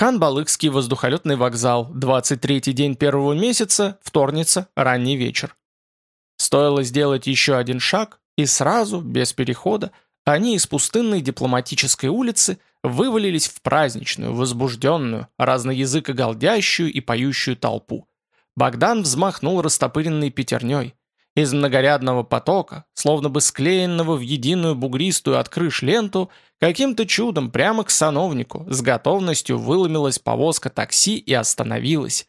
Хан-Балыкский воздухолетный вокзал, 23-й день первого месяца, вторница, ранний вечер. Стоило сделать еще один шаг, и сразу, без перехода, они из пустынной дипломатической улицы вывалились в праздничную, возбужденную, разноязыкоголдящую и поющую толпу. Богдан взмахнул растопыренной пятерней. Из многорядного потока, словно бы склеенного в единую бугристую от крыш ленту, каким-то чудом прямо к сановнику с готовностью выломилась повозка такси и остановилась.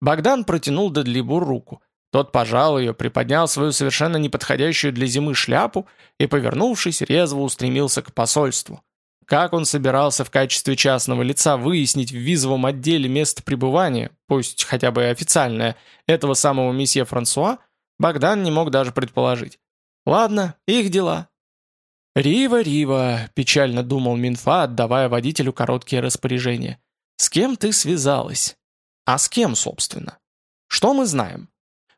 Богдан протянул Дедлибу руку. Тот пожал ее, приподнял свою совершенно неподходящую для зимы шляпу и, повернувшись, резво устремился к посольству. Как он собирался в качестве частного лица выяснить в визовом отделе место пребывания, пусть хотя бы официальное, этого самого месье Франсуа, Богдан не мог даже предположить. Ладно, их дела. «Рива, Рива», – печально думал Минфа, отдавая водителю короткие распоряжения. «С кем ты связалась?» «А с кем, собственно?» «Что мы знаем?»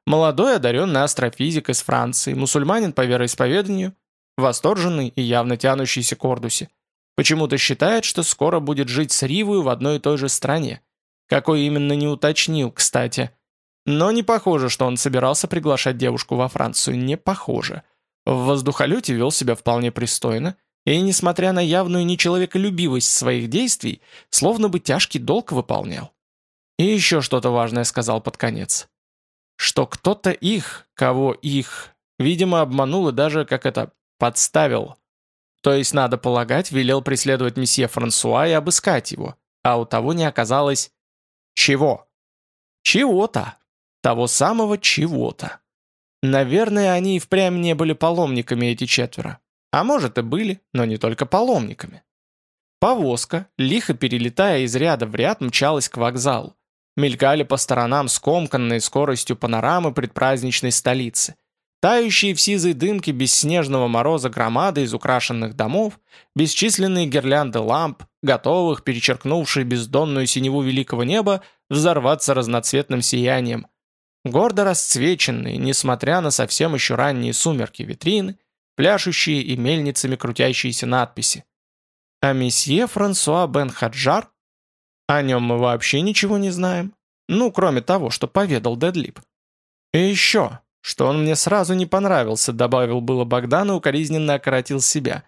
Молодой одаренный астрофизик из Франции, мусульманин по вероисповеданию, восторженный и явно тянущийся к Ордусе. Почему-то считает, что скоро будет жить с Ривою в одной и той же стране. Какой именно не уточнил, кстати. Но не похоже, что он собирался приглашать девушку во Францию, не похоже. В воздухолете вел себя вполне пристойно, и, несмотря на явную нечеловеколюбивость своих действий, словно бы тяжкий долг выполнял. И еще что-то важное сказал под конец. Что кто-то их, кого их, видимо, обманул и даже, как это, подставил. То есть, надо полагать, велел преследовать месье Франсуа и обыскать его, а у того не оказалось... Чего? Чего-то. Того самого чего-то. Наверное, они и впрямь не были паломниками, эти четверо. А может и были, но не только паломниками. Повозка, лихо перелетая из ряда в ряд, мчалась к вокзалу. Мелькали по сторонам скомканной скоростью панорамы предпраздничной столицы. Тающие в сизой дымке бесснежного мороза громады из украшенных домов, бесчисленные гирлянды ламп, готовых, перечеркнувшие бездонную синеву великого неба, взорваться разноцветным сиянием – Гордо расцвеченные, несмотря на совсем еще ранние сумерки витрины, пляшущие и мельницами крутящиеся надписи. А месье Франсуа бен Хаджар? О нем мы вообще ничего не знаем. Ну, кроме того, что поведал Дедлип. И еще, что он мне сразу не понравился, добавил было Богдан и укоризненно окоротил себя.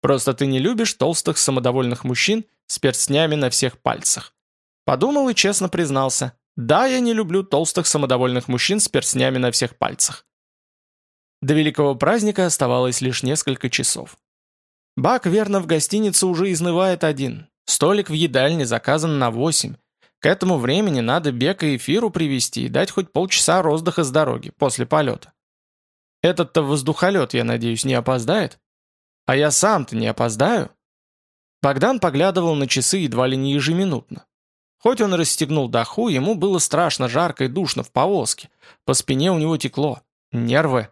Просто ты не любишь толстых самодовольных мужчин с перстнями на всех пальцах. Подумал и честно признался. Да, я не люблю толстых самодовольных мужчин с перстнями на всех пальцах. До великого праздника оставалось лишь несколько часов. Бак верно в гостинице уже изнывает один. Столик в едальне заказан на восемь. К этому времени надо Бека Фиру привести и дать хоть полчаса роздыха с дороги после полета. Этот-то воздухолет, я надеюсь, не опоздает? А я сам-то не опоздаю? Богдан поглядывал на часы едва ли не ежеминутно. Хоть он расстегнул даху, ему было страшно жарко и душно в повозке. По спине у него текло. Нервы.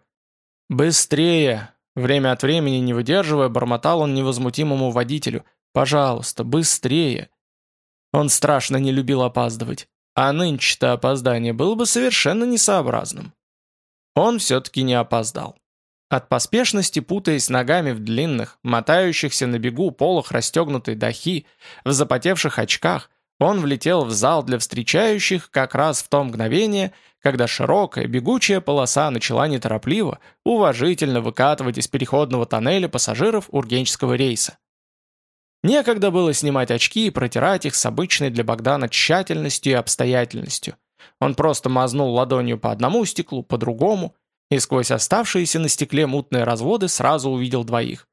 «Быстрее!» Время от времени, не выдерживая, бормотал он невозмутимому водителю. «Пожалуйста, быстрее!» Он страшно не любил опаздывать. А нынче-то опоздание было бы совершенно несообразным. Он все-таки не опоздал. От поспешности, путаясь ногами в длинных, мотающихся на бегу полах расстегнутой дахи, в запотевших очках, он влетел в зал для встречающих как раз в то мгновение, когда широкая бегучая полоса начала неторопливо, уважительно выкатывать из переходного тоннеля пассажиров ургенческого рейса. Некогда было снимать очки и протирать их с обычной для Богдана тщательностью и обстоятельностью. Он просто мазнул ладонью по одному стеклу, по другому, и сквозь оставшиеся на стекле мутные разводы сразу увидел двоих.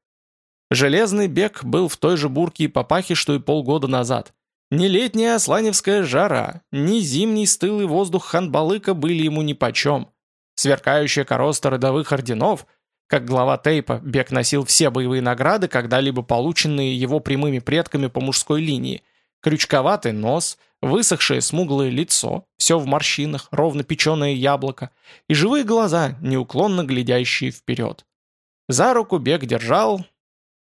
Железный бег был в той же бурке и папахе, что и полгода назад. Ни летняя асланевская жара, ни зимний стылый воздух Ханбалыка были ему нипочем. Сверкающая короста родовых орденов, как глава Тейпа, Бек носил все боевые награды, когда-либо полученные его прямыми предками по мужской линии, крючковатый нос, высохшее смуглое лицо, все в морщинах, ровно печеное яблоко, и живые глаза, неуклонно глядящие вперед. За руку Бек держал...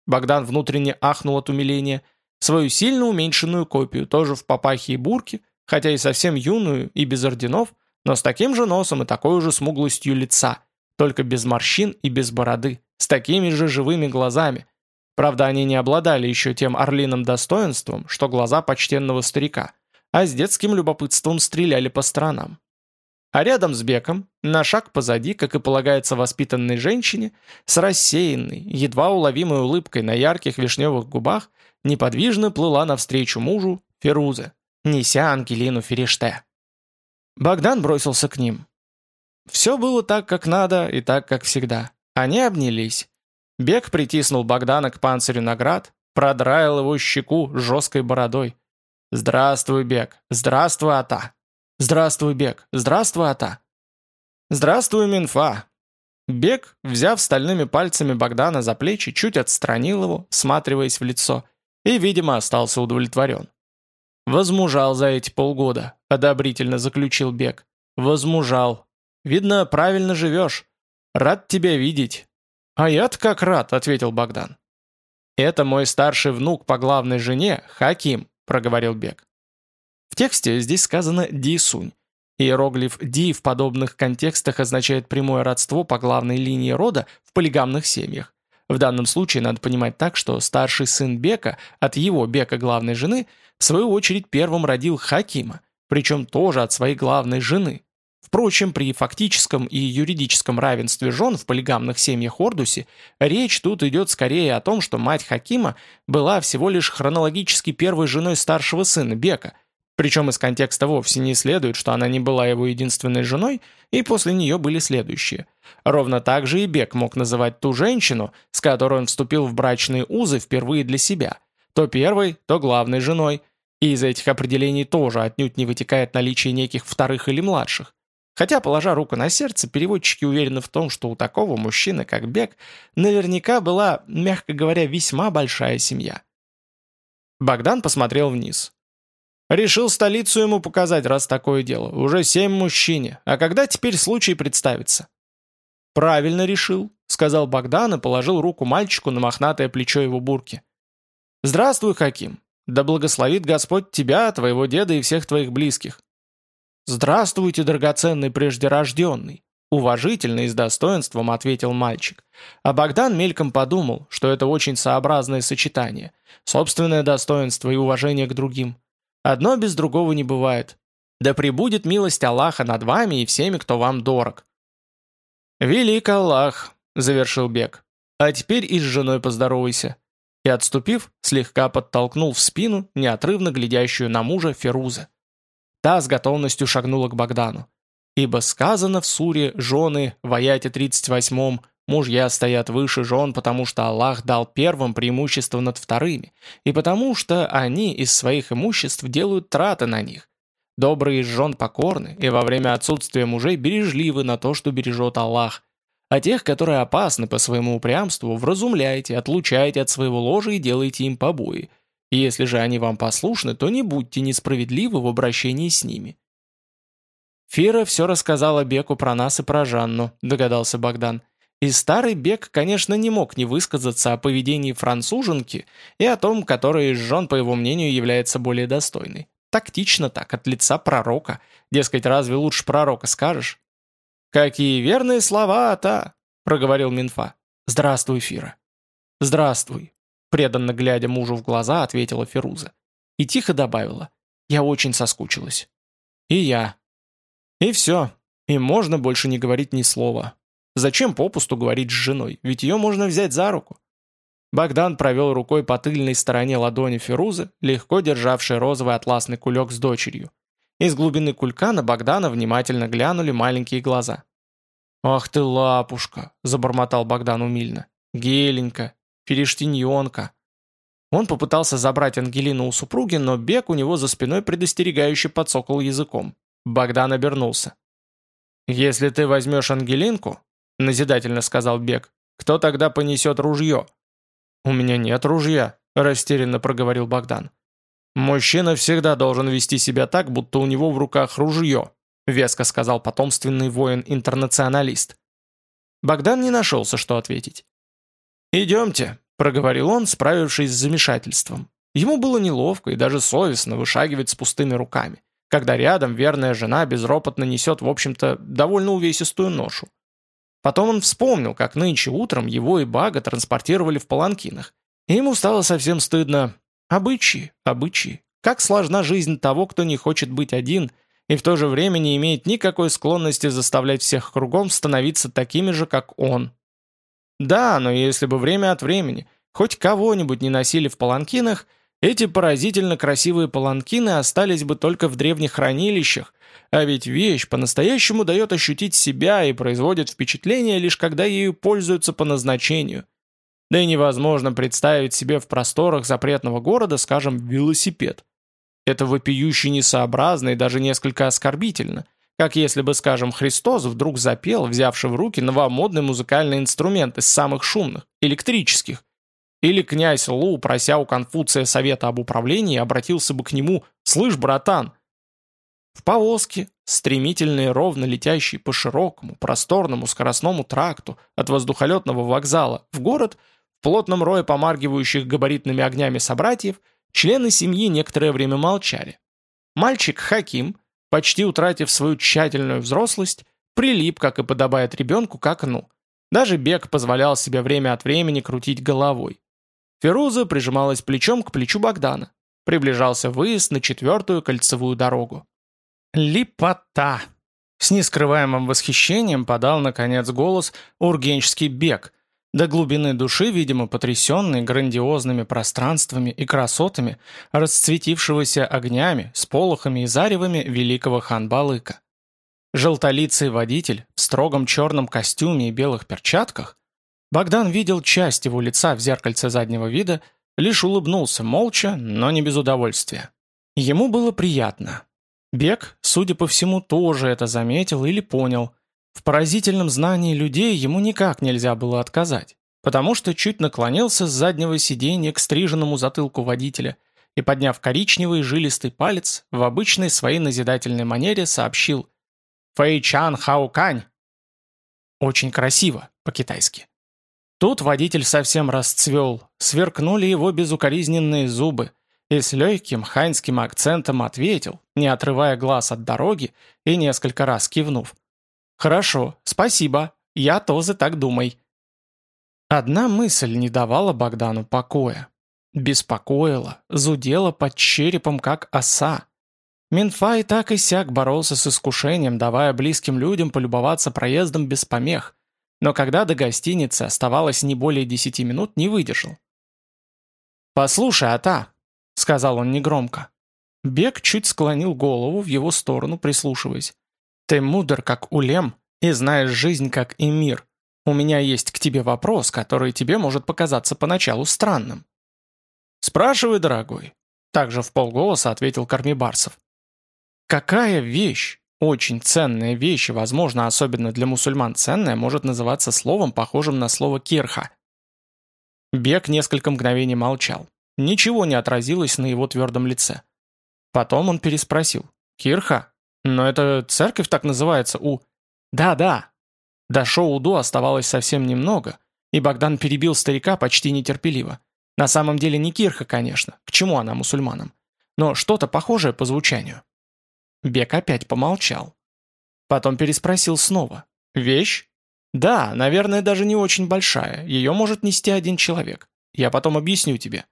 Богдан внутренне ахнул от умиления – Свою сильно уменьшенную копию, тоже в папахе и бурке, хотя и совсем юную и без орденов, но с таким же носом и такой же смуглостью лица, только без морщин и без бороды, с такими же живыми глазами. Правда, они не обладали еще тем орлиным достоинством, что глаза почтенного старика, а с детским любопытством стреляли по сторонам. А рядом с Беком, на шаг позади, как и полагается воспитанной женщине, с рассеянной, едва уловимой улыбкой на ярких вишневых губах, неподвижно плыла навстречу мужу Феруза, неся Ангелину Фериште. Богдан бросился к ним. Все было так, как надо, и так, как всегда. Они обнялись. Бег притиснул Богдана к панцирю наград, продраил его щеку жесткой бородой. «Здравствуй, Бег! Здравствуй, Ата!» «Здравствуй, Бег! Здравствуй, Ата!» «Здравствуй, Минфа!» Бег, взяв стальными пальцами Богдана за плечи, чуть отстранил его, всматриваясь в лицо, и, видимо, остался удовлетворен. «Возмужал за эти полгода», — одобрительно заключил Бег. «Возмужал. Видно, правильно живешь. Рад тебя видеть». «А я-то как рад», — ответил Богдан. «Это мой старший внук по главной жене, Хаким», — проговорил Бег. В тексте здесь сказано «Дисунь». Иероглиф «ди» в подобных контекстах означает прямое родство по главной линии рода в полигамных семьях. В данном случае надо понимать так, что старший сын Бека от его Бека главной жены в свою очередь первым родил Хакима, причем тоже от своей главной жены. Впрочем, при фактическом и юридическом равенстве жен в полигамных семьях Ордуси речь тут идет скорее о том, что мать Хакима была всего лишь хронологически первой женой старшего сына Бека – причем из контекста вовсе не следует, что она не была его единственной женой, и после нее были следующие. Ровно так же и Бек мог называть ту женщину, с которой он вступил в брачные узы впервые для себя, то первой, то главной женой, и из этих определений тоже отнюдь не вытекает наличие неких вторых или младших. Хотя, положа руку на сердце, переводчики уверены в том, что у такого мужчины, как Бек, наверняка была, мягко говоря, весьма большая семья. Богдан посмотрел вниз. Решил столицу ему показать, раз такое дело. Уже семь мужчине. А когда теперь случай представится?» «Правильно решил», — сказал Богдан и положил руку мальчику на мохнатое плечо его бурки. «Здравствуй, Хаким. Да благословит Господь тебя, твоего деда и всех твоих близких». «Здравствуйте, драгоценный преждерожденный», — уважительно и с достоинством ответил мальчик. А Богдан мельком подумал, что это очень сообразное сочетание. Собственное достоинство и уважение к другим — Одно без другого не бывает. Да пребудет милость Аллаха над вами и всеми, кто вам дорог». «Велик Аллах», — завершил Бег. «А теперь и с женой поздоровайся». И, отступив, слегка подтолкнул в спину неотрывно глядящую на мужа Феруза. Та с готовностью шагнула к Богдану. «Ибо сказано в суре жены в аяте 38 Мужья стоят выше жен, потому что Аллах дал первым преимущество над вторыми, и потому что они из своих имуществ делают траты на них. Добрые из жен покорны, и во время отсутствия мужей бережливы на то, что бережет Аллах. А тех, которые опасны по своему упрямству, вразумляйте, отлучайте от своего ложа и делайте им побои. И если же они вам послушны, то не будьте несправедливы в обращении с ними. Фира все рассказала Беку про нас и про Жанну, догадался Богдан. И старый Бек, конечно, не мог не высказаться о поведении француженки и о том, которая из жен, по его мнению, является более достойной. Тактично так, от лица пророка. Дескать, разве лучше пророка скажешь? «Какие верные слова, та!» — проговорил Минфа. «Здравствуй, Фира». «Здравствуй», — преданно глядя мужу в глаза, ответила Феруза. И тихо добавила. «Я очень соскучилась». «И я». И все. И можно больше не говорить ни слова. Зачем попусту говорить с женой, ведь ее можно взять за руку. Богдан провел рукой по тыльной стороне ладони Ферузы, легко державшей розовый атласный кулек с дочерью. Из глубины кулька на Богдана внимательно глянули маленькие глаза. «Ах ты лапушка!» – забормотал Богдан умильно. «Геленька! Перештиньонка!» Он попытался забрать Ангелину у супруги, но бег у него за спиной предостерегающе подсокол языком. Богдан обернулся. «Если ты возьмешь Ангелинку, — назидательно сказал Бек. «Кто тогда понесет ружье?» «У меня нет ружья», — растерянно проговорил Богдан. «Мужчина всегда должен вести себя так, будто у него в руках ружье», — веско сказал потомственный воин-интернационалист. Богдан не нашелся, что ответить. «Идемте», — проговорил он, справившись с замешательством. Ему было неловко и даже совестно вышагивать с пустыми руками, когда рядом верная жена безропотно несет, в общем-то, довольно увесистую ношу. Потом он вспомнил, как нынче утром его и Бага транспортировали в паланкинах. И ему стало совсем стыдно. Обычаи, обычаи. Как сложна жизнь того, кто не хочет быть один и в то же время не имеет никакой склонности заставлять всех кругом становиться такими же, как он. Да, но если бы время от времени хоть кого-нибудь не носили в паланкинах, эти поразительно красивые паланкины остались бы только в древних хранилищах, а ведь вещь по-настоящему дает ощутить себя и производит впечатление лишь когда ею пользуются по назначению. Да и невозможно представить себе в просторах запретного города, скажем, велосипед. Это вопиюще несообразно и даже несколько оскорбительно, как если бы, скажем, Христос вдруг запел, взявший в руки новомодный музыкальный инструмент из самых шумных, электрических, или князь Лу, прося у Конфуция совета об управлении, обратился бы к нему «Слышь, братан!» В повозке, стремительно и ровно летящей по широкому, просторному скоростному тракту от воздухолетного вокзала в город, в плотном рое помаргивающих габаритными огнями собратьев, члены семьи некоторое время молчали. Мальчик Хаким, почти утратив свою тщательную взрослость, прилип, как и подобает ребенку, к окну. Даже бег позволял себе время от времени крутить головой. Феруза прижималась плечом к плечу Богдана. Приближался выезд на четвертую кольцевую дорогу. «Липота!» С нескрываемым восхищением подал, наконец, голос ургенческий бег, до глубины души, видимо, потрясенный грандиозными пространствами и красотами, расцветившегося огнями, сполохами и заревами великого хан-балыка. Желтолицый водитель в строгом черном костюме и белых перчатках Богдан видел часть его лица в зеркальце заднего вида, лишь улыбнулся молча, но не без удовольствия. Ему было приятно. Бег, судя по всему, тоже это заметил или понял. В поразительном знании людей ему никак нельзя было отказать, потому что чуть наклонился с заднего сиденья к стриженному затылку водителя и, подняв коричневый жилистый палец, в обычной своей назидательной манере сообщил «Фэйчан Хаукань». Очень красиво, по-китайски. Тут водитель совсем расцвел, сверкнули его безукоризненные зубы, и с легким ханьским акцентом ответил, не отрывая глаз от дороги и несколько раз кивнув. «Хорошо, спасибо, я тоже так думай». Одна мысль не давала Богдану покоя. Беспокоила, зудела под черепом, как оса. Минфай так и сяк боролся с искушением, давая близким людям полюбоваться проездом без помех, но когда до гостиницы оставалось не более десяти минут, не выдержал. «Послушай, Ата», — сказал он негромко. Бег чуть склонил голову в его сторону, прислушиваясь. «Ты мудр, как улем, и знаешь жизнь, как и мир. У меня есть к тебе вопрос, который тебе может показаться поначалу странным». «Спрашивай, дорогой», — также в полголоса ответил Кормибарсов. «Какая вещь очень ценная вещь, возможно, особенно для мусульман ценная, может называться словом, похожим на слово «кирха». Бег несколько мгновений молчал. Ничего не отразилось на его твердом лице. Потом он переспросил. «Кирха? Но это церковь так называется у...» «Да-да». До шоу-ду оставалось совсем немного, и Богдан перебил старика почти нетерпеливо. На самом деле не кирха, конечно, к чему она мусульманам, но что-то похожее по звучанию. Бек опять помолчал. Потом переспросил снова. «Вещь?» «Да, наверное, даже не очень большая. Ее может нести один человек. Я потом объясню тебе».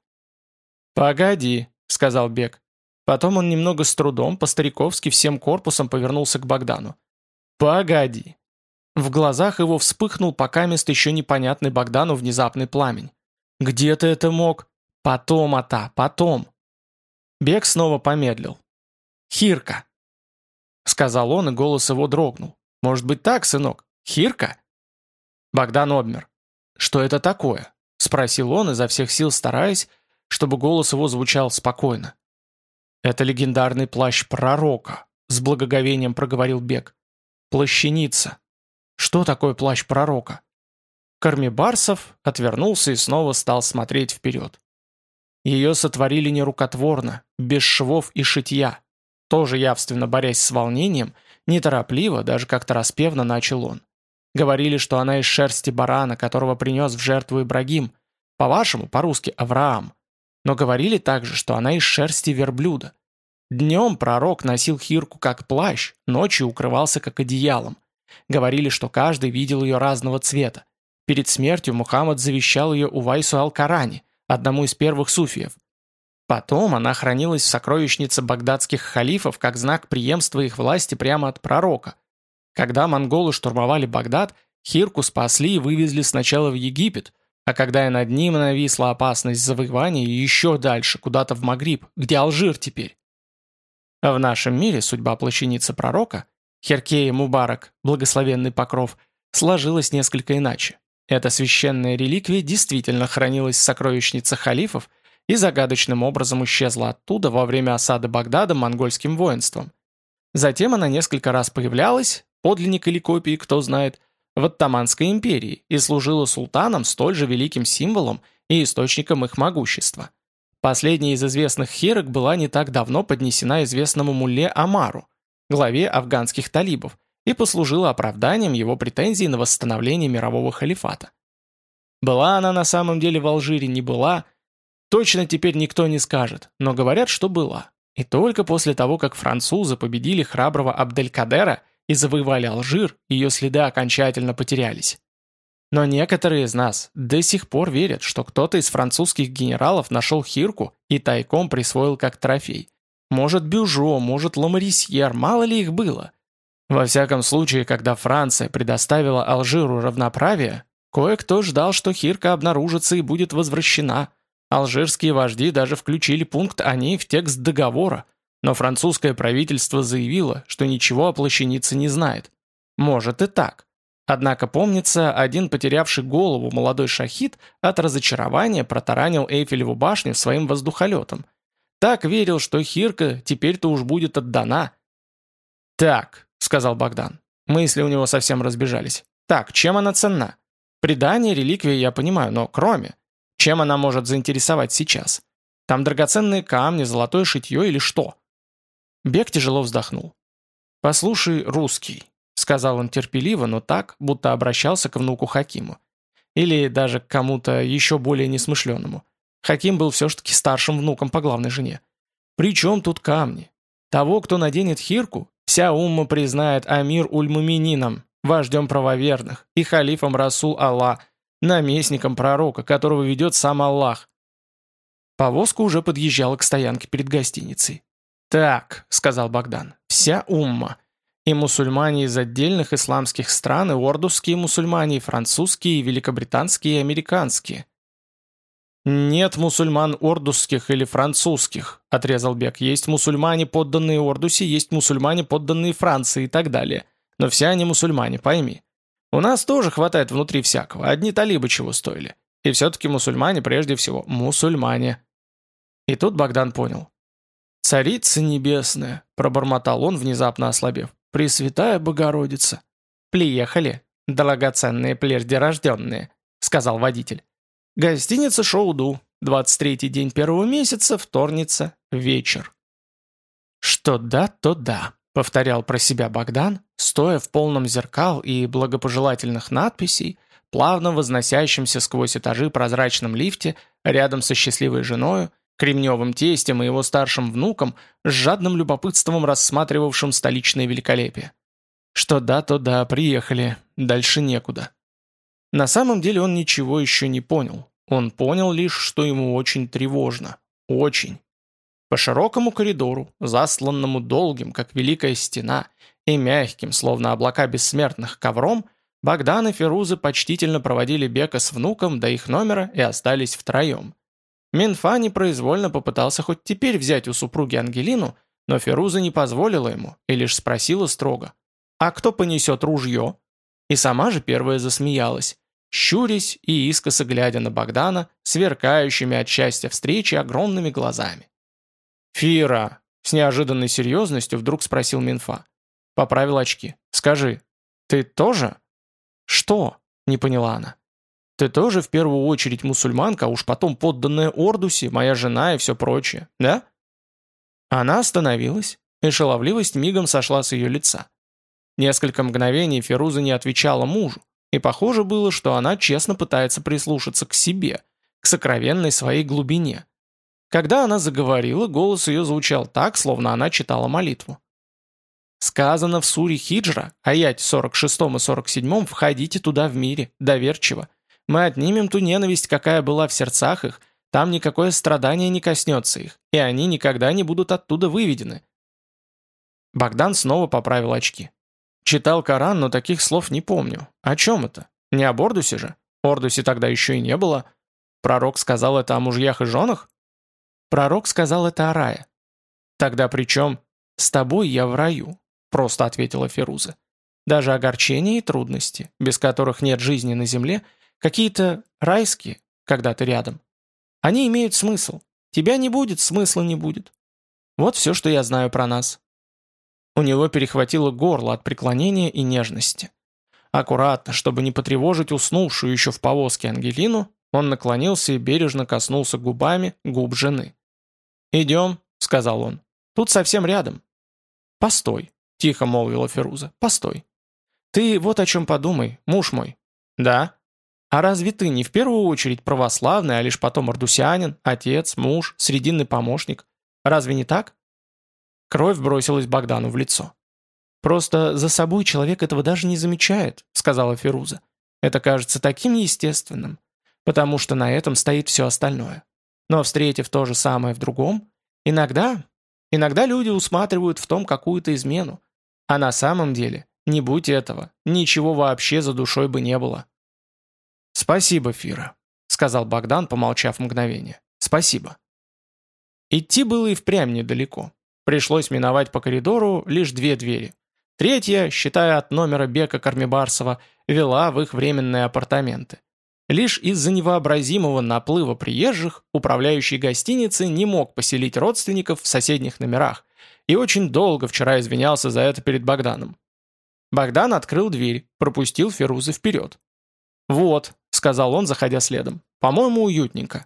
«Погоди», — сказал Бек. Потом он немного с трудом, по-стариковски, всем корпусом повернулся к Богдану. «Погоди». В глазах его вспыхнул покамест еще непонятный Богдану внезапный пламень. «Где ты это мог?» «Потом, Ата, потом». Бек снова помедлил. «Хирка, — сказал он, и голос его дрогнул. «Может быть так, сынок? Хирка?» Богдан обмер. «Что это такое?» — спросил он, изо всех сил стараясь, чтобы голос его звучал спокойно. «Это легендарный плащ пророка», — с благоговением проговорил Бек. «Плащаница. Что такое плащ пророка?» Кормибарсов отвернулся и снова стал смотреть вперед. Ее сотворили нерукотворно, без швов и шитья. Тоже явственно борясь с волнением, неторопливо, даже как-то распевно начал он. Говорили, что она из шерсти барана, которого принес в жертву Ибрагим. По-вашему, по-русски, Авраам. Но говорили также, что она из шерсти верблюда. Днем пророк носил хирку как плащ, ночью укрывался как одеялом. Говорили, что каждый видел ее разного цвета. Перед смертью Мухаммад завещал ее Увайсу Аль-Карани, одному из первых суфиев. Потом она хранилась в сокровищнице багдадских халифов как знак преемства их власти прямо от пророка. Когда монголы штурмовали Багдад, Хирку спасли и вывезли сначала в Египет, а когда и над ним нависла опасность завоевания, еще дальше, куда-то в Магриб, где Алжир теперь. В нашем мире судьба плащаницы пророка, Херкея Мубарак, благословенный покров, сложилась несколько иначе. Эта священная реликвия действительно хранилась в сокровищнице халифов и загадочным образом исчезла оттуда во время осады Багдада монгольским воинством. Затем она несколько раз появлялась, подлинник или копии, кто знает, в Оттаманской империи и служила султанам столь же великим символом и источником их могущества. Последняя из известных хирок была не так давно поднесена известному мулле Амару, главе афганских талибов, и послужила оправданием его претензий на восстановление мирового халифата. Была она на самом деле в Алжире, не была, точно теперь никто не скажет, но говорят, что была. И только после того, как французы победили храброго Абделькадера и завоевали Алжир, ее следы окончательно потерялись. Но некоторые из нас до сих пор верят, что кто-то из французских генералов нашел Хирку и тайком присвоил как трофей. Может, Бюжо, может, Ламарисьер, мало ли их было. Во всяком случае, когда Франция предоставила Алжиру равноправие, кое-кто ждал, что Хирка обнаружится и будет возвращена. Алжирские вожди даже включили пункт о ней в текст договора, но французское правительство заявило, что ничего о плащанице не знает. Может и так. Однако, помнится, один потерявший голову молодой шахид от разочарования протаранил Эйфелеву башню своим воздухолетом. Так верил, что Хирка теперь-то уж будет отдана. «Так», — сказал Богдан. Мысли у него совсем разбежались. «Так, чем она ценна? Предание, реликвия я понимаю, но кроме. Чем она может заинтересовать сейчас? Там драгоценные камни, золотое шитье или что?» Бег тяжело вздохнул. «Послушай, русский», — сказал он терпеливо, но так, будто обращался к внуку Хакиму. Или даже к кому-то еще более несмышленному. Хаким был все-таки старшим внуком по главной жене. «При чем тут камни? Того, кто наденет хирку, Вся умма признает Амир Ульмуминином, вождем правоверных, и халифом Расул Аллах, наместником пророка, которого ведет сам Аллах. Повозка уже подъезжала к стоянке перед гостиницей. «Так», — сказал Богдан, — «вся умма. И мусульмане из отдельных исламских стран, и ордусские мусульмане, и французские, и великобританские, и американские. «Нет мусульман ордусских или французских», — отрезал Бек. «Есть мусульмане, подданные Ордусе, есть мусульмане, подданные Франции и так далее. Но все они мусульмане, пойми. У нас тоже хватает внутри всякого, одни талибы чего стоили. И все-таки мусульмане прежде всего, мусульмане». И тут Богдан понял. «Царица небесная», — пробормотал он, внезапно ослабев. «Пресвятая Богородица». «Приехали, драгоценные прежде рожденные», — сказал водитель. Гостиница Шоуду. 23-й день первого месяца, вторница, вечер. «Что да, то да», — повторял про себя Богдан, стоя в полном зеркал и благопожелательных надписей, плавно возносящимся сквозь этажи прозрачном лифте рядом со счастливой женою, кремневым тестем и его старшим внуком, с жадным любопытством рассматривавшим столичное великолепие. Что да, то да, приехали, дальше некуда. На самом деле он ничего еще не понял. Он понял лишь, что ему очень тревожно. Очень. По широкому коридору, засланному долгим, как великая стена, и мягким, словно облака бессмертных, ковром, Богдан и Ферузы почтительно проводили Бека с внуком до их номера и остались втроем. Минфа непроизвольно попытался хоть теперь взять у супруги Ангелину, но Феруза не позволила ему и лишь спросила строго, «А кто понесет ружье?» И сама же первая засмеялась щурясь и искоса глядя на Богдана, сверкающими от счастья встречи огромными глазами. «Фира!» — с неожиданной серьезностью вдруг спросил Минфа. Поправил очки. «Скажи, ты тоже?» «Что?» — не поняла она. «Ты тоже в первую очередь мусульманка, а уж потом подданная Ордуси, моя жена и все прочее, да?» Она остановилась, и шаловливость мигом сошла с ее лица. Несколько мгновений Феруза не отвечала мужу, и похоже было, что она честно пытается прислушаться к себе, к сокровенной своей глубине. Когда она заговорила, голос ее звучал так, словно она читала молитву. Сказано в суре Хиджра, аять 46 и 47, «Входите туда в мире, доверчиво. Мы отнимем ту ненависть, какая была в сердцах их, Там никакое страдание не коснется их, и они никогда не будут оттуда выведены. Богдан снова поправил очки. Читал Коран, но таких слов не помню. О чем это? Не о Бордусе же? Ордусе тогда еще и не было. Пророк сказал это о мужьях и женах? Пророк сказал это о рае. Тогда при чем? С тобой я в раю, просто ответила Феруза. Даже огорчения и трудности, без которых нет жизни на земле, какие-то райские, когда ты рядом. Они имеют смысл. Тебя не будет, смысла не будет. Вот все, что я знаю про нас. У него перехватило горло от преклонения и нежности. Аккуратно, чтобы не потревожить уснувшую еще в повозке Ангелину, он наклонился и бережно коснулся губами губ жены. «Идем», — сказал он. «Тут совсем рядом». «Постой», — тихо молвила Феруза. «Постой. Ты вот о чем подумай, муж мой». «Да». А разве ты не в первую очередь православный, а лишь потом ардусянин, отец, муж, срединный помощник? Разве не так? Кровь бросилась Богдану в лицо. «Просто за собой человек этого даже не замечает», — сказала Феруза. «Это кажется таким естественным, потому что на этом стоит все остальное. Но встретив то же самое в другом, иногда, иногда люди усматривают в том какую-то измену, а на самом деле, не будь этого, ничего вообще за душой бы не было». «Спасибо, Фира», — сказал Богдан, помолчав мгновение. «Спасибо». Идти было и впрямь недалеко. Пришлось миновать по коридору лишь две двери. Третья, считая от номера Бека Кармибарсова, вела в их временные апартаменты. Лишь из-за невообразимого наплыва приезжих управляющий гостиницы не мог поселить родственников в соседних номерах и очень долго вчера извинялся за это перед Богданом. Богдан открыл дверь, пропустил Ферузы вперед. «Вот», — сказал он, заходя следом, — «по-моему, уютненько».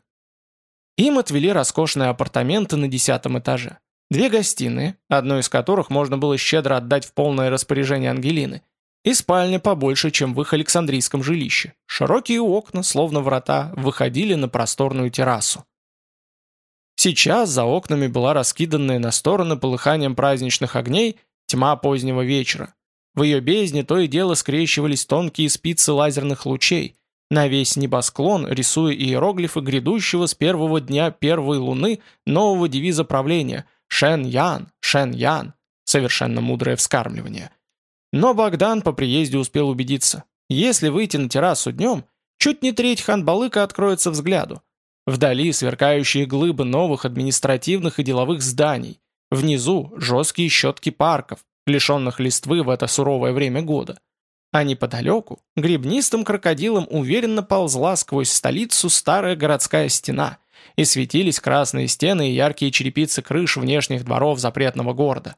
Им отвели роскошные апартаменты на десятом этаже. Две гостиные, одну из которых можно было щедро отдать в полное распоряжение Ангелины, и спальня побольше, чем в их Александрийском жилище. Широкие окна, словно врата, выходили на просторную террасу. Сейчас за окнами была раскиданная на стороны полыханием праздничных огней тьма позднего вечера, в ее бездне то и дело скрещивались тонкие спицы лазерных лучей, на весь небосклон рисуя иероглифы грядущего с первого дня первой луны нового девиза правления «Шен Ян, Шен Ян» — совершенно мудрое вскармливание. Но Богдан по приезде успел убедиться, если выйти на террасу днем, чуть не треть ханбалыка откроется взгляду. Вдали сверкающие глыбы новых административных и деловых зданий, внизу жесткие щетки парков, лишенных листвы в это суровое время года. А неподалеку, гребнистым крокодилом уверенно ползла сквозь столицу старая городская стена, и светились красные стены и яркие черепицы крыш внешних дворов запретного города.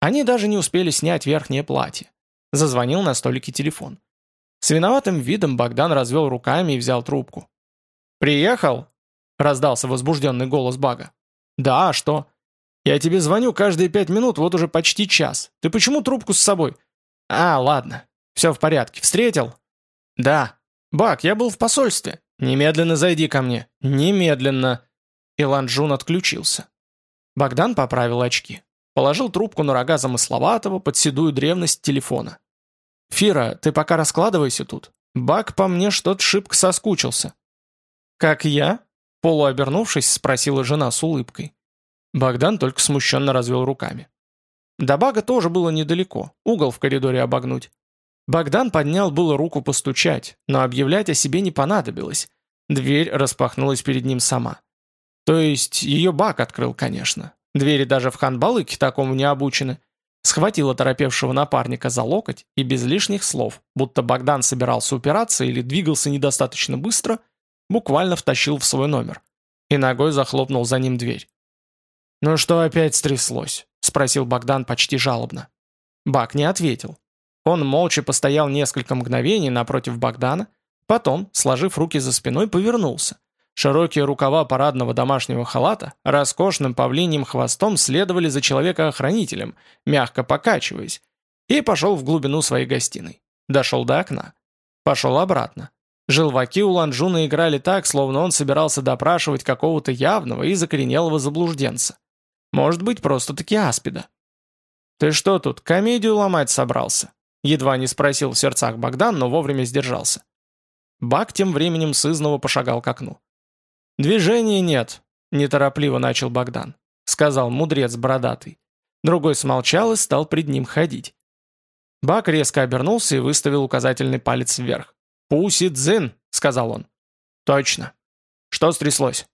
Они даже не успели снять верхнее платье. Зазвонил на столике телефон. С виноватым видом Богдан развел руками и взял трубку. «Приехал?» — раздался возбужденный голос Бага. «Да, а что?» Я тебе звоню каждые пять минут, вот уже почти час. Ты почему трубку с собой? А, ладно. Все в порядке. Встретил? Да. Бак, я был в посольстве. Немедленно зайди ко мне. Немедленно. Иланджун отключился. Богдан поправил очки. Положил трубку на рога замысловатого под седую древность телефона. «Фира, ты пока раскладывайся тут. Бак по мне что-то шибко соскучился». «Как я?» Полуобернувшись, спросила жена с улыбкой. Богдан только смущенно развел руками. До бага тоже было недалеко, угол в коридоре обогнуть. Богдан поднял было руку постучать, но объявлять о себе не понадобилось. Дверь распахнулась перед ним сама. То есть ее баг открыл, конечно. Двери даже в ханбалыке такому не обучены. Схватил оторопевшего напарника за локоть и без лишних слов, будто Богдан собирался упираться или двигался недостаточно быстро, буквально втащил в свой номер. И ногой захлопнул за ним дверь. «Ну что опять стряслось?» — спросил Богдан почти жалобно. Бак не ответил. Он молча постоял несколько мгновений напротив Богдана, потом, сложив руки за спиной, повернулся. Широкие рукава парадного домашнего халата роскошным павлиньим хвостом следовали за человека-охранителем, мягко покачиваясь, и пошел в глубину своей гостиной. Дошел до окна. Пошел обратно. Желваки у Ланжуна играли так, словно он собирался допрашивать какого-то явного и закоренелого заблужденца. Может быть, просто-таки аспида. «Ты что тут, комедию ломать собрался?» Едва не спросил в сердцах Богдан, но вовремя сдержался. Бак тем временем сызново пошагал к окну. «Движения нет», — неторопливо начал Богдан, — сказал мудрец бородатый. Другой смолчал и стал пред ним ходить. Бак резко обернулся и выставил указательный палец вверх. «Пуси дзин», — сказал он. «Точно. Что стряслось?»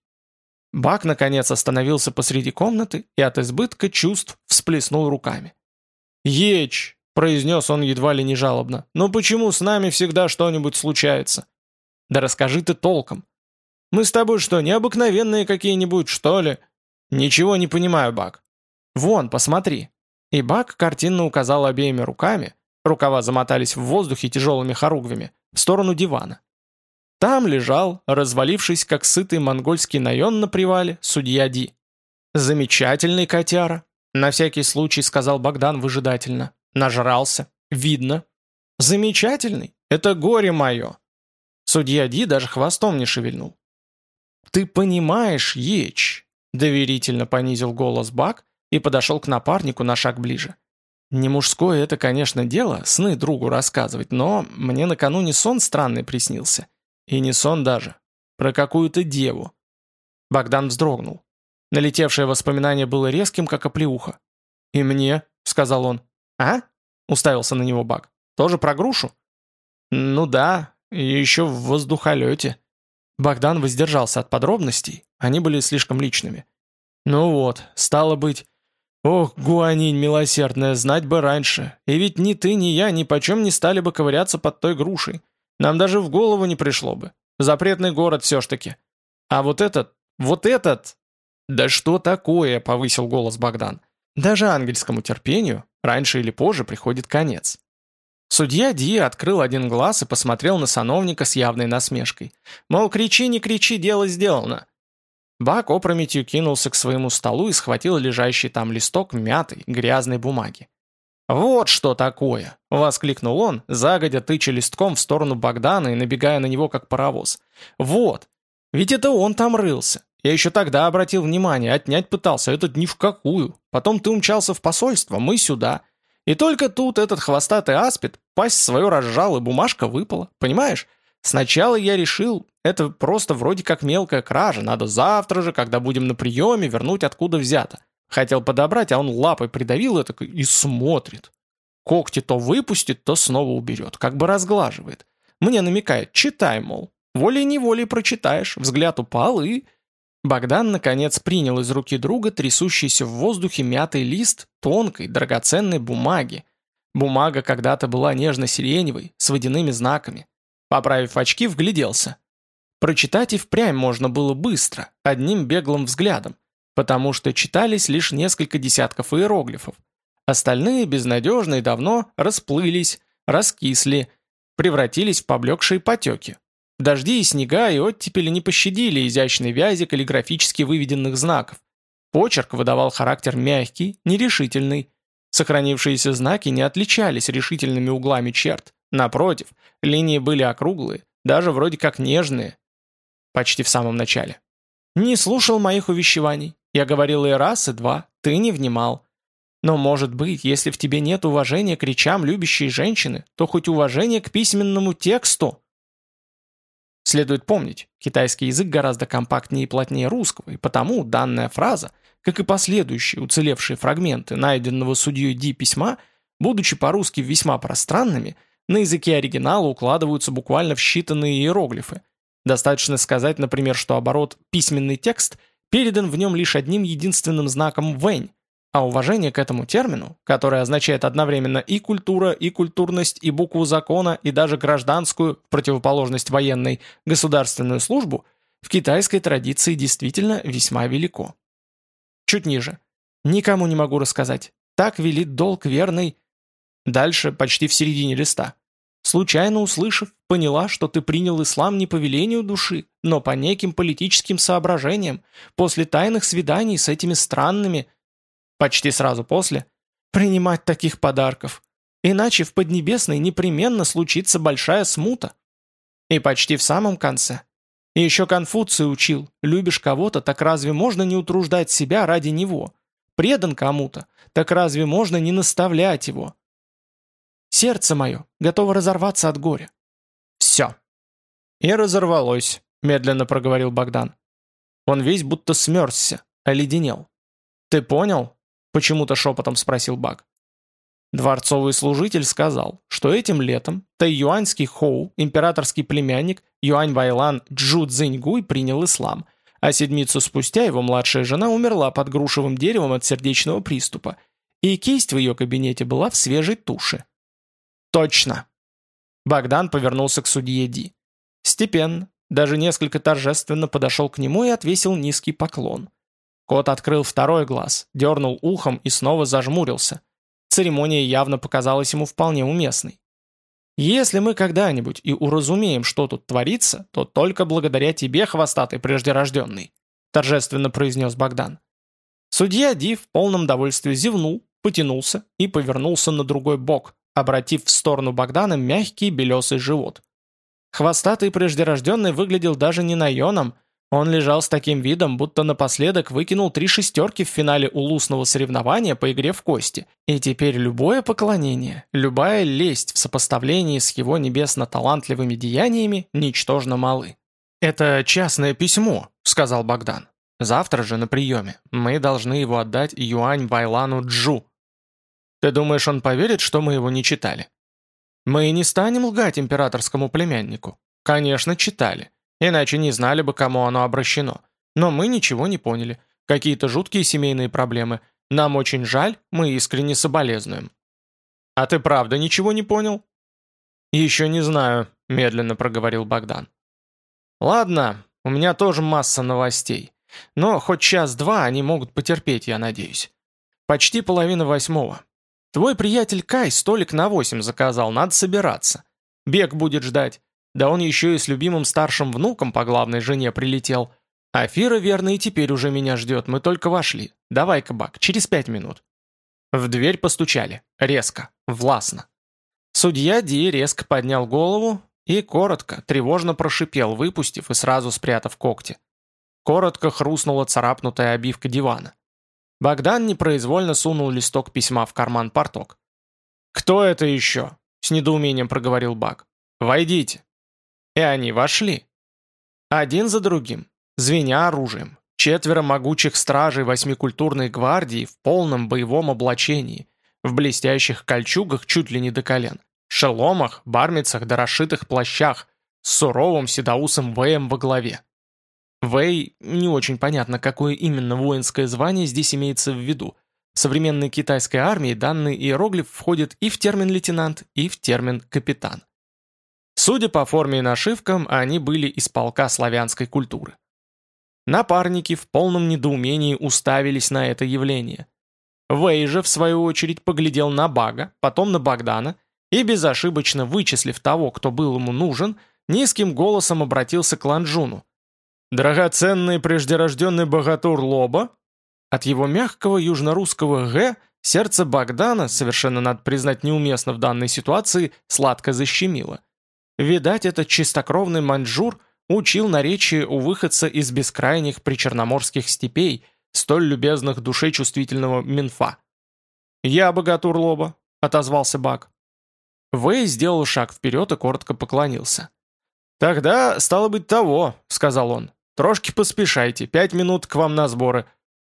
Бак, наконец, остановился посреди комнаты и от избытка чувств всплеснул руками. «Ечь!» — произнес он едва ли не жалобно. «Но почему с нами всегда что-нибудь случается?» «Да расскажи ты толком. Мы с тобой что, необыкновенные какие-нибудь, что ли?» «Ничего не понимаю, Бак». «Вон, посмотри». И Бак картинно указал обеими руками, рукава замотались в воздухе тяжелыми хоругвями, в сторону дивана. Там лежал, развалившись, как сытый монгольский наен на привале, судья Ди. «Замечательный котяра», — на всякий случай сказал Богдан выжидательно. «Нажрался. Видно». «Замечательный? Это горе мое». Судья Ди даже хвостом не шевельнул. «Ты понимаешь, Еч», — доверительно понизил голос Бак и подошел к напарнику на шаг ближе. «Не мужское это, конечно, дело, сны другу рассказывать, но мне накануне сон странный приснился. И не сон даже. Про какую-то деву. Богдан вздрогнул. Налетевшее воспоминание было резким, как оплеуха. «И мне?» — сказал он. «А?» — уставился на него Баг. «Тоже про грушу?» «Ну да, еще в воздухолете». Богдан воздержался от подробностей, они были слишком личными. «Ну вот, стало быть...» «Ох, Гуанинь милосердная, знать бы раньше. И ведь ни ты, ни я ни почем не стали бы ковыряться под той грушей. Нам даже в голову не пришло бы. Запретный город все ж таки. А вот этот, вот этот... Да что такое, повысил голос Богдан. Даже ангельскому терпению раньше или позже приходит конец. Судья Ди открыл один глаз и посмотрел на сановника с явной насмешкой. Мол, кричи, не кричи, дело сделано. Бак опрометью кинулся к своему столу и схватил лежащий там листок мятой, грязной бумаги. «Вот что такое!» — воскликнул он, загодя тыча листком в сторону Богдана и набегая на него как паровоз. «Вот! Ведь это он там рылся. Я еще тогда обратил внимание, отнять пытался, этот ни в какую. Потом ты умчался в посольство, мы сюда. И только тут этот хвостатый аспид пасть свою разжал, и бумажка выпала. Понимаешь? Сначала я решил, это просто вроде как мелкая кража, надо завтра же, когда будем на приеме, вернуть откуда взято. Хотел подобрать, а он лапой придавил это и смотрит. Когти то выпустит, то снова уберет, как бы разглаживает. Мне намекает, читай, мол. Волей-неволей прочитаешь, взгляд упал и... Богдан, наконец, принял из руки друга трясущийся в воздухе мятый лист тонкой, драгоценной бумаги. Бумага когда-то была нежно-сиреневой, с водяными знаками. Поправив очки, вгляделся. Прочитать и впрямь можно было быстро, одним беглым взглядом потому что читались лишь несколько десятков иероглифов. Остальные безнадежно и давно расплылись, раскисли, превратились в поблекшие потеки. Дожди и снега и оттепели не пощадили изящной вязи каллиграфически выведенных знаков. Почерк выдавал характер мягкий, нерешительный. Сохранившиеся знаки не отличались решительными углами черт. Напротив, линии были округлые, даже вроде как нежные. Почти в самом начале. Не слушал моих увещеваний. Я говорил и раз, и два, ты не внимал. Но, может быть, если в тебе нет уважения к речам любящей женщины, то хоть уважение к письменному тексту. Следует помнить, китайский язык гораздо компактнее и плотнее русского, и потому данная фраза, как и последующие уцелевшие фрагменты найденного судьей Ди письма, будучи по-русски весьма пространными, на языке оригинала укладываются буквально в считанные иероглифы. Достаточно сказать, например, что оборот «письменный текст» – передан в нем лишь одним единственным знаком «вэнь», а уважение к этому термину, который означает одновременно и культура, и культурность, и букву закона, и даже гражданскую, противоположность военной, государственную службу, в китайской традиции действительно весьма велико. Чуть ниже. Никому не могу рассказать. Так велит долг верный. Дальше, почти в середине листа. Случайно услышав, поняла, что ты принял ислам не по велению души, но по неким политическим соображениям, после тайных свиданий с этими странными, почти сразу после, принимать таких подарков. Иначе в Поднебесной непременно случится большая смута. И почти в самом конце. И еще Конфуций учил, любишь кого-то, так разве можно не утруждать себя ради него? Предан кому-то, так разве можно не наставлять его? Сердце мое готово разорваться от горя. Все. И разорвалось, медленно проговорил Богдан. Он весь будто смерзся, оледенел. «Ты понял?» — почему-то шепотом спросил Бак. Дворцовый служитель сказал, что этим летом тайюаньский Хоу, императорский племянник Юань Вайлан Джу Цзиньгуй принял ислам, а седмицу спустя его младшая жена умерла под грушевым деревом от сердечного приступа, и кисть в ее кабинете была в свежей туше. «Точно!» Богдан повернулся к судье Ди. Степенно, даже несколько торжественно подошел к нему и отвесил низкий поклон. Кот открыл второй глаз, дернул ухом и снова зажмурился. Церемония явно показалась ему вполне уместной. «Если мы когда-нибудь и уразумеем, что тут творится, то только благодаря тебе, хвостатый преждерожденный», торжественно произнес Богдан. Судья Ди в полном довольстве зевнул, потянулся и повернулся на другой бок, обратив в сторону Богдана мягкий белесый живот. Хвостатый преждерожденный выглядел даже не наеном, он лежал с таким видом, будто напоследок выкинул три шестерки в финале улусного соревнования по игре в кости, и теперь любое поклонение, любая лесть в сопоставлении с его небесно-талантливыми деяниями ничтожно малы. «Это частное письмо», — сказал Богдан. «Завтра же на приеме. Мы должны его отдать Юань Вайлану Джу, ты думаешь, он поверит, что мы его не читали? Мы не станем лгать императорскому племяннику. Конечно, читали. Иначе не знали бы, кому оно обращено. Но мы ничего не поняли. Какие-то жуткие семейные проблемы. Нам очень жаль, мы искренне соболезнуем. А ты правда ничего не понял? Еще не знаю, медленно проговорил Богдан. Ладно, у меня тоже масса новостей. Но хоть час-два они могут потерпеть, я надеюсь. Почти половина восьмого. Твой приятель Кай столик на восемь заказал, надо собираться. Бег будет ждать. Да он еще и с любимым старшим внуком по главной жене прилетел. Афира верно и теперь уже меня ждет, мы только вошли. Давай-ка, Бак, через пять минут. В дверь постучали. Резко, властно. Судья Ди резко поднял голову и коротко, тревожно прошипел, выпустив и сразу спрятав когти. Коротко хрустнула царапнутая обивка дивана. Богдан непроизвольно сунул листок письма в карман порток. «Кто это еще?» — с недоумением проговорил Баг. «Войдите». И они вошли. Один за другим, звеня оружием, четверо могучих стражей восьмикультурной гвардии в полном боевом облачении, в блестящих кольчугах чуть ли не до колен, шеломах, бармицах да расшитых плащах, с суровым седоусом Вэем во главе. Вэй, не очень понятно, какое именно воинское звание здесь имеется в виду. В современной китайской армии данный иероглиф входит и в термин «лейтенант», и в термин «капитан». Судя по форме и нашивкам, они были из полка славянской культуры. Напарники в полном недоумении уставились на это явление. Вэй же, в свою очередь, поглядел на Бага, потом на Богдана и, безошибочно вычислив того, кто был ему нужен, низким голосом обратился к Ланжуну. Драгоценный преждерожденный богатур Лоба? От его мягкого южнорусского «г» сердце Богдана, совершенно надо признать неуместно в данной ситуации, сладко защемило. Видать, этот чистокровный маньчжур учил наречие у выходца из бескрайних причерноморских степей, столь любезных душе чувствительного Минфа. «Я богатур Лоба», — отозвался Баг. Вэй сделал шаг вперед и коротко поклонился. «Тогда, стало быть, того», — сказал он. Трошки поспешайте, пять минут к вам на сборы».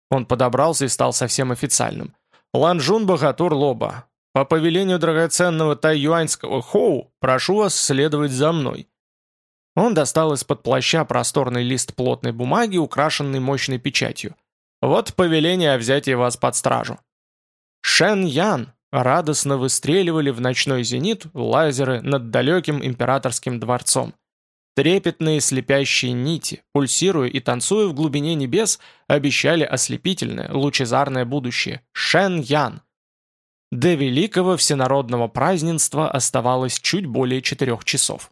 Он подобрался и стал совсем официальным. «Ланжун Богатур Лоба, по повелению драгоценного тайюаньского Хоу, прошу вас следовать за мной». Он достал из-под плаща просторный лист плотной бумаги, украшенный мощной печатью. «Вот повеление о взятии вас под стражу». Шен Ян радостно выстреливали в ночной зенит лазеры над далеким императорским дворцом. Трепетные слепящие нити, пульсируя и танцуя в глубине небес, обещали ослепительное, лучезарное будущее. Шен Ян. До великого всенародного празднества оставалось чуть более четырех часов.